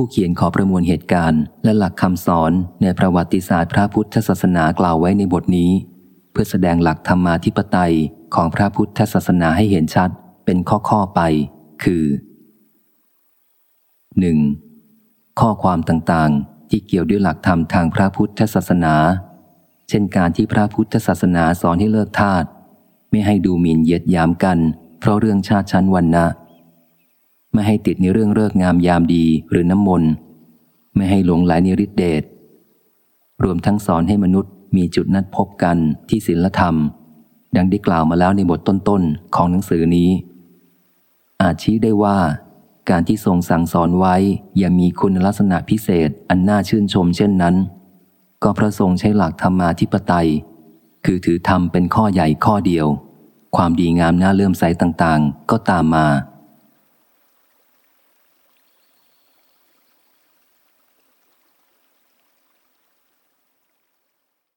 ผู้เขียนขอประมวลเหตุการณ์ และหลักคำสอนในประวัติศาสตร์พระพุทธศาสนากล่าวไว้ในบทนี้ เพื่อแสดงหลักธรรมาธิปไตยของพระพุทธศาสนาให้เห็นชัด เป็นข้อๆไป คือ 1. ข้อความต่างๆ ที่เกี่ยวด้วยหลักธรรมทางพระพุทธศาสนา เช่นการที่พระพุทธศาสนาสอนให้เลิกทาสไม่ให้ดูหมิ่นเยียดยามกัน เพราะเรื่องชาติชั้นวันนะ ไม่ให้ติดในเรื่องเลิกงามยามดีหรือน้ำมนต์ไม่ให้หลงไหลในฤทธิเดชรวมทั้งสอนให้มนุษย์มีจุดนัดพบกันที่ศีลธรรม ดังได้กล่าวมาแล้วในบทต้นๆของหนังสือนี้ อาจชี้ได้ว่าการที่ทรงสั่งสอนไว้ยังมีคุณลักษณะพิเศษอันน่าชื่นชมเช่นนั้น ก็พระทรงใช้หลักธรรมาธิปไตย คือถือธรรมเป็นข้อใหญ่ข้อเดียว ความดีงามน่าเลื่อมใสต่างๆ ก็ตามมา